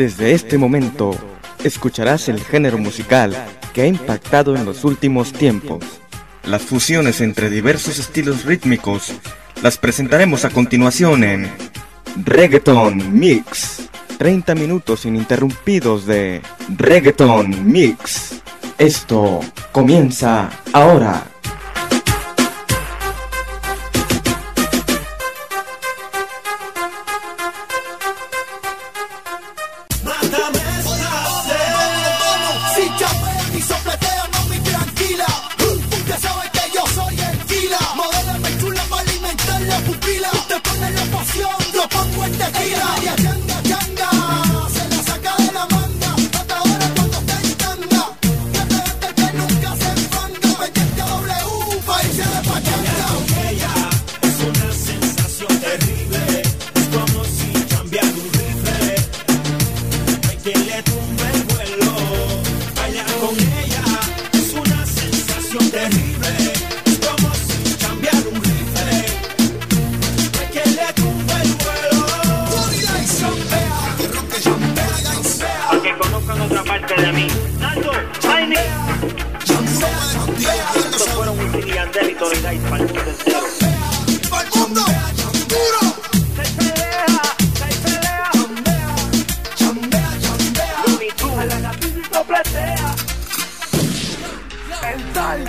Desde este momento, escucharás el género musical que ha impactado en los últimos tiempos. Las fusiones entre diversos estilos rítmicos las presentaremos a continuación en Reggaeton Mix. 30 minutos ininterrumpidos de Reggaeton Mix. Esto comienza ahora.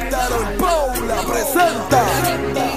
Todos los pollitos pegados y pico.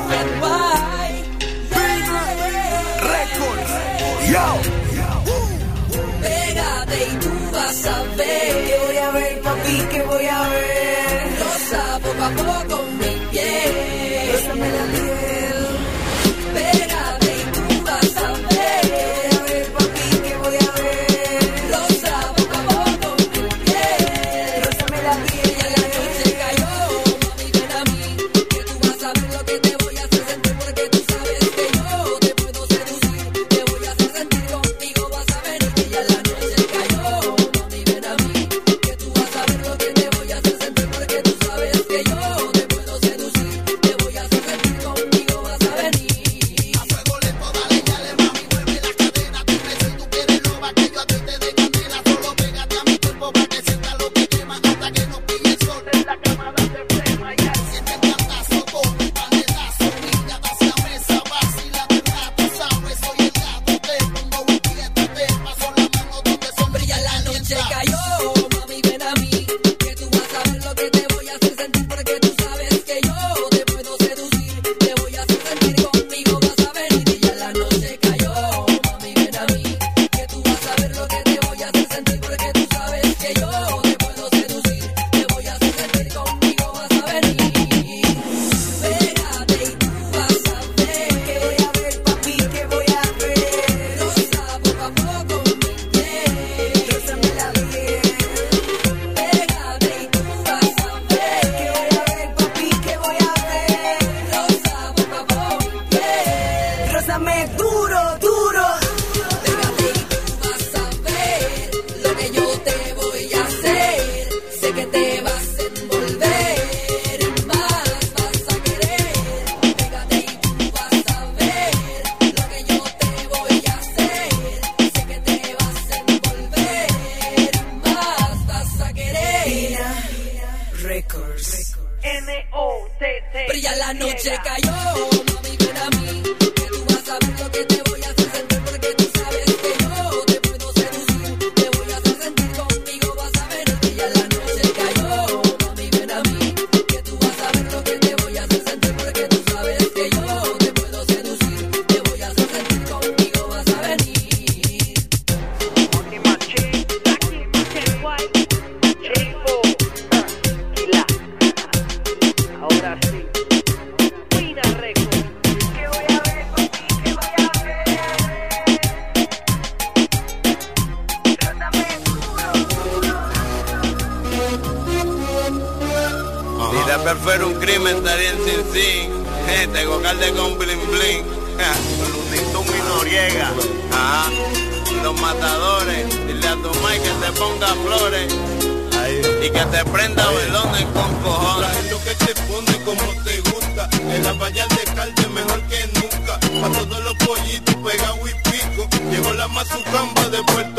Llegó la mazucamba de Puerto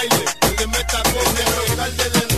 baile, el de meta con el alcalde de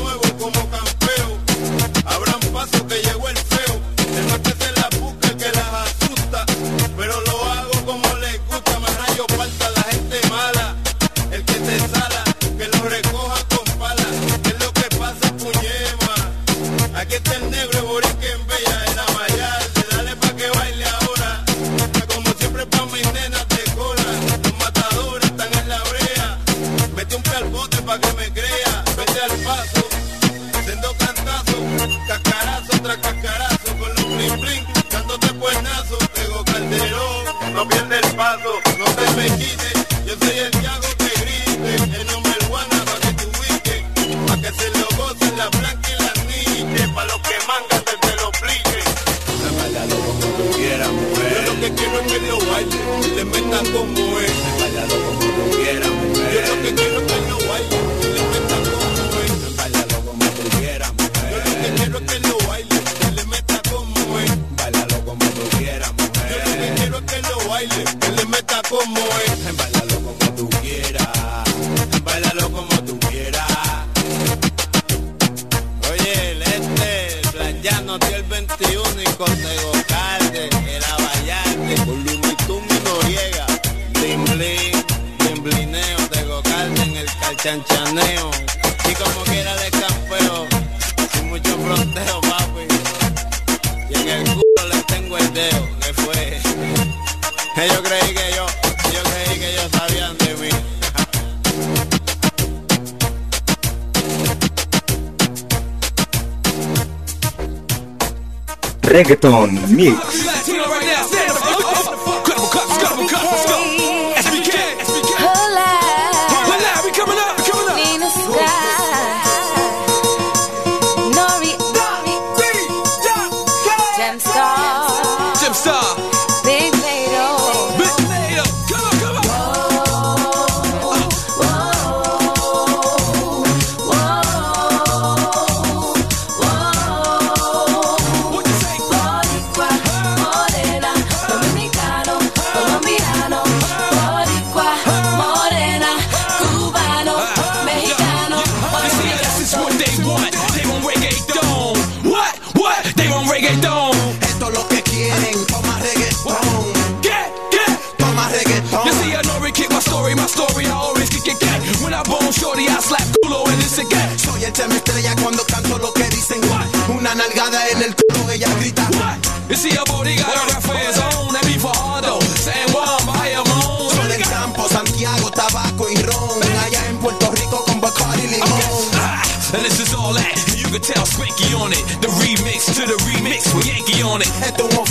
Ellos creí que yo, ellos creí que ellos sabían de mí. Reggaeton Mix. reggaetón. Esto es lo que quieren, toma reggaetón. ¿Qué? ¿Qué? Toma reggaetón. You see, I know kick my story, my story, I always kick it, get. When I bone shorty, I slap culo and it's a get. Soy el tema estrella cuando canto lo que dicen. What? Una nalgada en el culo, ella grita. What? You see, a body got a rap for his own, that be for Hardo, San Juan, Bayamón. Son el campo, Santiago, tabaco y ron. Allá en Puerto Rico con Bacardi limón. Okay. And this is all that, you can tell Squeaky on it. to the remix with Yankee on it. At the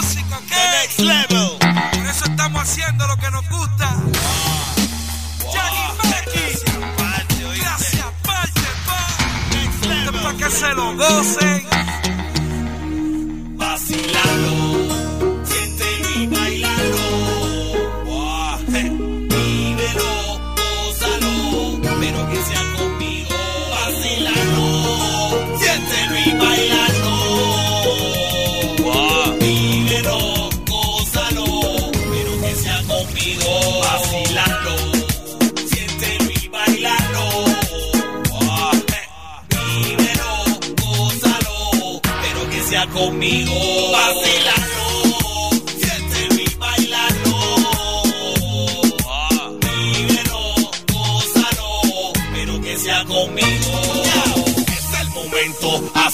música, next level. Por eso estamos haciendo lo que nos gusta. Gracias, parte, pa. Para que se lo gocen.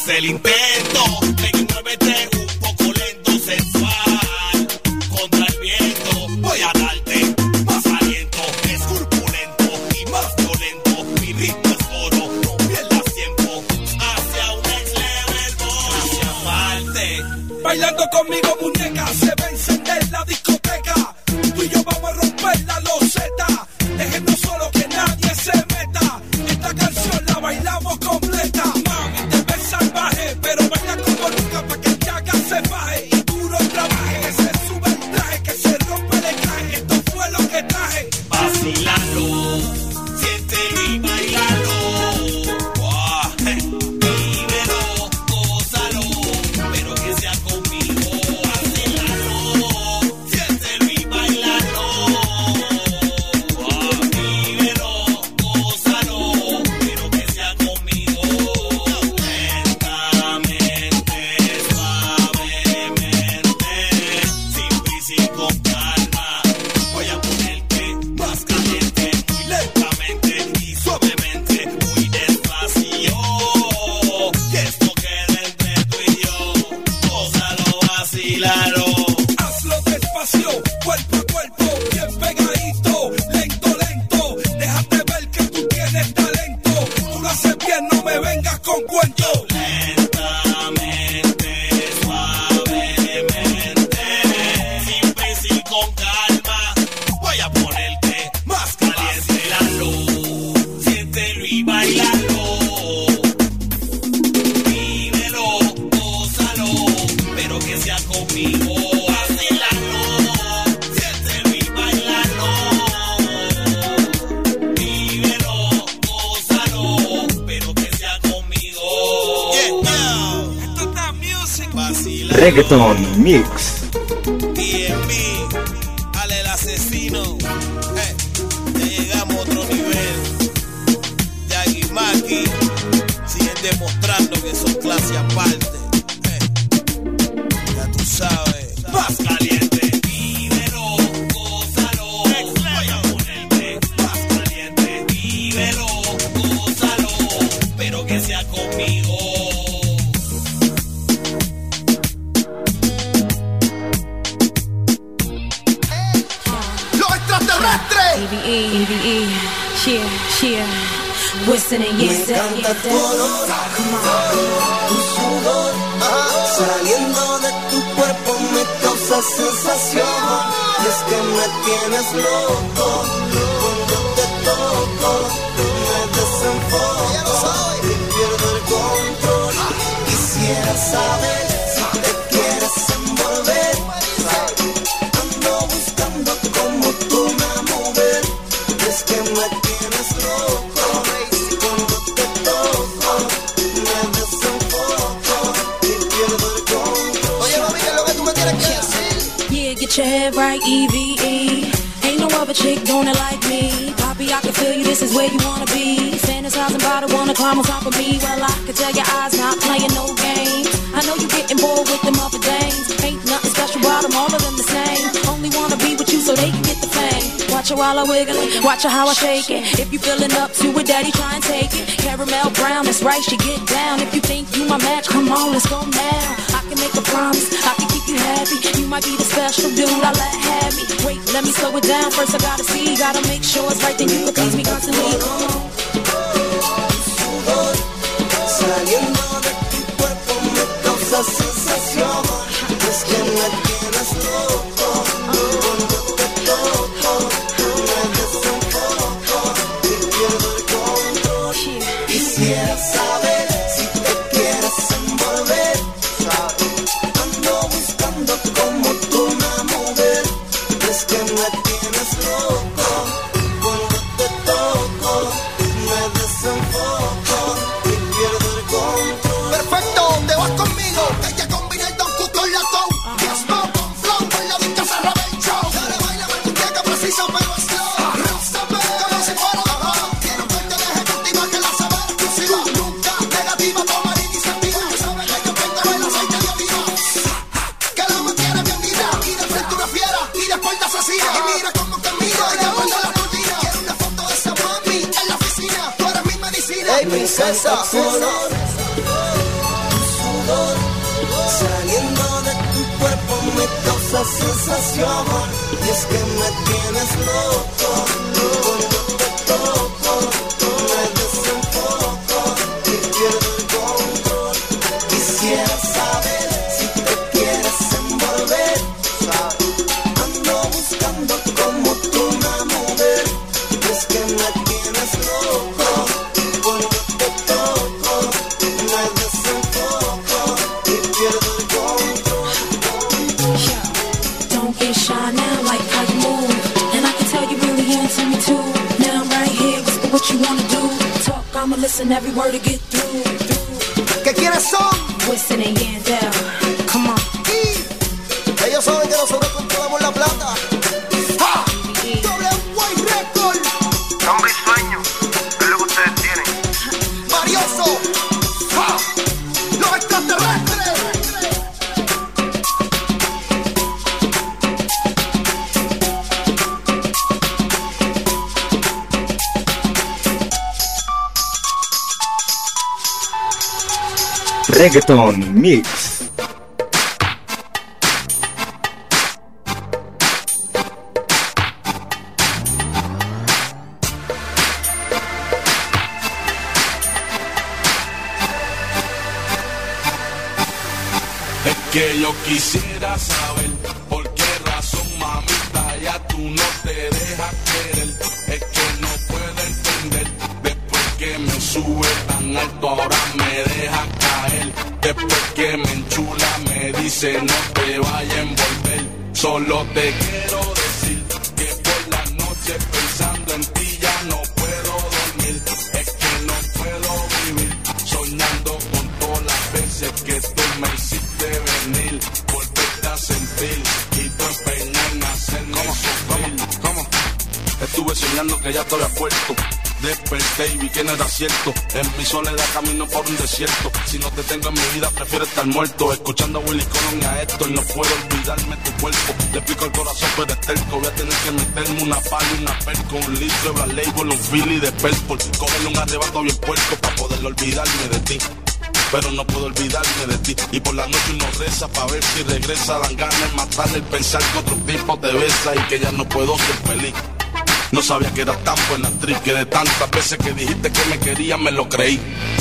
el intento. Reggaeton Mix. listening, yes, Me encanta tu olor, tu sudor, ah, saliendo de tu cuerpo me causa sensación. Y es que me tienes loco, cuando te toco me desenfoco y pierdo el control. Quisiera saber. Chev, right, EVE. Ain't no other chick doing it like me. Poppy, I can feel you, this is where you wanna be. Fantasizing about it, wanna climb on top of me. Well, I can tell your eyes not playing no game. I know you're getting bored with them other dames. Ain't nothing special about them, all of them the same. Only wanna be with you so they can get the fame. Watch her while I wiggle it, watch her how I shake it. If you feeling up to it, daddy, try and take it. Caramel brown, that's right, she get down. If you think you my match, come on, let's go now can make a promise. I can keep you happy. You might be the special dude I let have me. Wait, let me slow it down. First, I gotta see. Gotta make sure it's right. Then you can please me constantly. Saliendo de tu cuerpo me causa sensación. Es que me César. Sudor, sudor, saliendo de tu cuerpo me causa sensación. Y es que me tienes loco word to get Reggaeton Mix. Es que yo quisiera saber por qué razón, mamita, ya tú no te dejas querer. Es que no puedo entender, después que me sube tan alto, ahora me deja. Después que me enchula, me dice no te vayas a envolver. Solo te quiero decir que por la noche pensando en ti ya no puedo dormir. Es que no puedo vivir soñando con todas las veces que tú me hiciste venir. Volverte a sentir y tu empeño en hacerme sufrir. ¿Cómo? Estuve soñando que ya te había puesto. Desperté y vi que no era cierto. En mi soledad camino por un desierto. Si no te tengo en mi vida, prefiero estar muerto. Escuchando a Willy Colón y a. Y no puedo olvidarme tu cuerpo. Le pico el corazón, pero es terco. Voy a tener que meterme una pala una perco. Un litro de Label, un Philly de Purple. Cogerle un arrebato bien puerco para poder olvidarme de ti pero no puedo olvidarme de ti. Y por la noche uno reza para ver si regresa. Dan ganas de matarle el pensar que otro tipo te besa y que ya no puedo ser feliz. No sabía que era tan buena actriz que de tantas veces que dijiste que me quería me lo creí.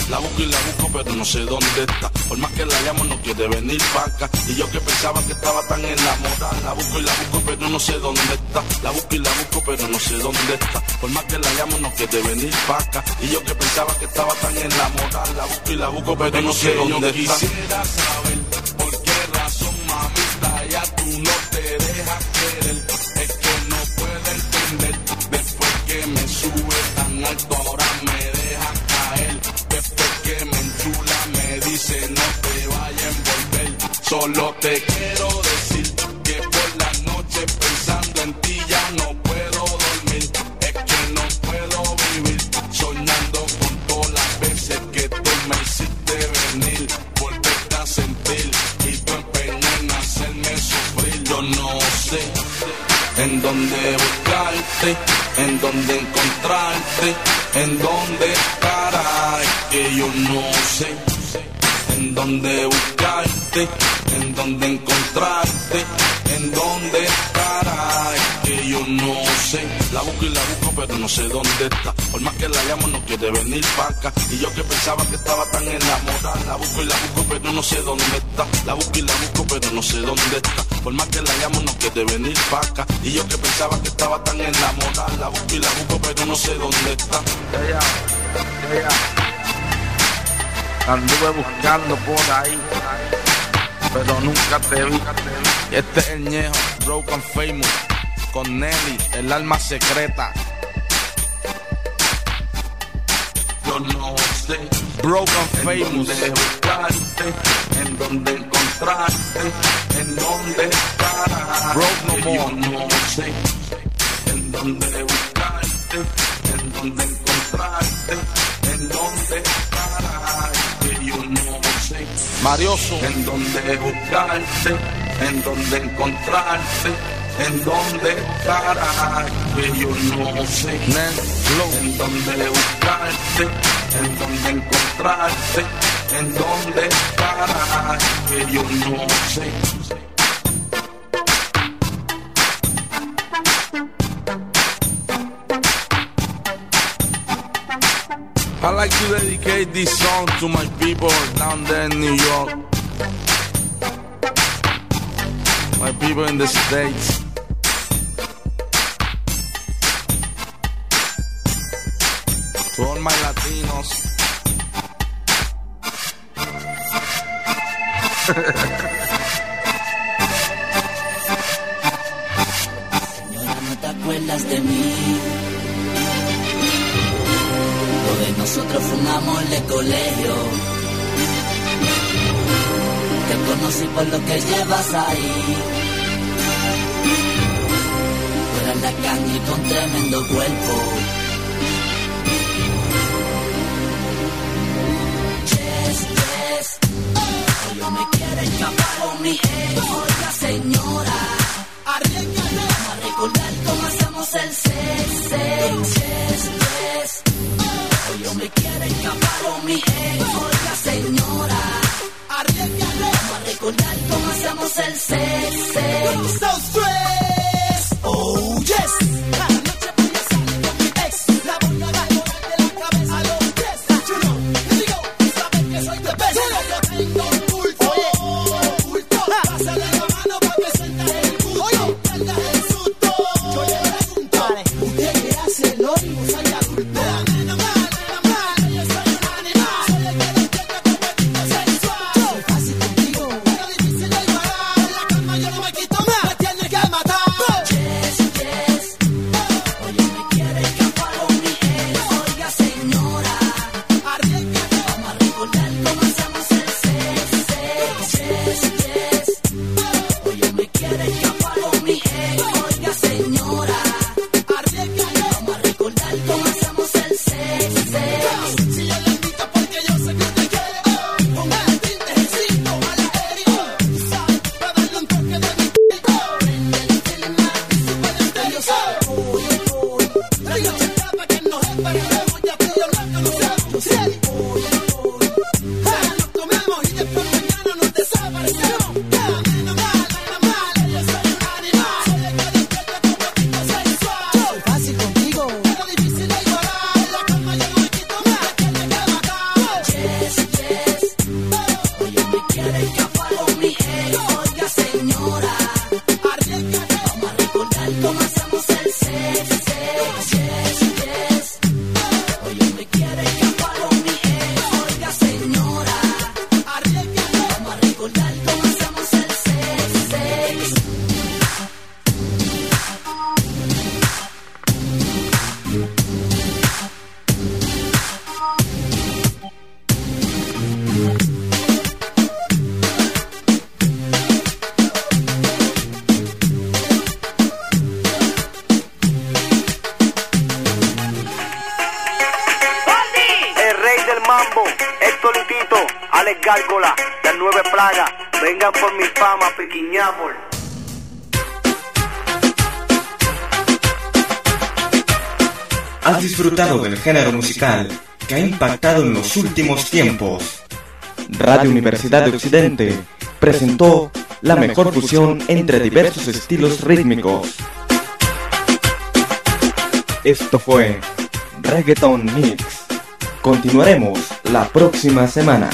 La busco y la busco pero no sé dónde está. Por más que la llamo no quiere venir acá. Y yo que pensaba que estaba tan enamorada. La busco y la busco pero no sé dónde está. La busco y la busco pero no sé dónde está. Por más que la llamo no quiere venir acá. Y yo que pensaba que estaba tan enamorada. La busco y la busco pero no sé dónde está. Solo te quiero decir que por la noche pensando en ti ya no puedo dormir. Es que no puedo vivir soñando con todas las veces que tú me hiciste venir. Volverte a sentir y tu empeño en hacerme sufrir. Yo no sé en dónde buscarte, en dónde encontrarte, en dónde estarás, que yo no sé, en dónde buscarte, en dónde encontrarte, en dónde estarás, que yo no sé, la busco y la busco pero no sé dónde está, por más que la llamo no quiere venir para acá, y yo que pensaba que estaba tan enamorada, la busco y la busco pero no sé dónde está, la busco y la busco pero no sé dónde está, por más que la llamo no quiere venir para acá, y yo que pensaba que estaba tan enamorada, la busco y la busco pero no sé dónde está. ella, ella. Anduve buscando por ahí, pero nunca te vi. Este es el ñejo, Broken Famous, con Nelly, el alma secreta. Yo no sé Broken en Famous, dónde buscarte, en dónde encontrarte, en dónde estarás. Broke no yo no sé en dónde buscarte, en dónde encontrarte, en dónde estarás. Marioso, en dónde buscarte, en dónde encontrarte, ¿En estarás? Que yo no sé. En dónde buscarte, en dónde encontrarte, en estarás, que yo no sé. I like to dedicate this song to my people down there in New York. My people in the States. To all my Latinos. nosotros fumamos de colegio. Te conocí por lo que llevas ahí. Tú eras la caña con tremendo cuerpo. Yes, yes. Yo me quiero escapar con mi. Oiga, señora. Arriesgate. A recordar cómo hacemos el sex, sex, yes, yes me quiero escapar con mi ex. Señora, arriesgate. Vamos a recordar cómo hacemos el sex. Stress. Oh, yes. Del género musical que ha impactado en los últimos tiempos. Radio Universidad de Occidente presentó la mejor fusión entre diversos estilos rítmicos. Esto fue Reggaeton Mix. Continuaremos la próxima semana.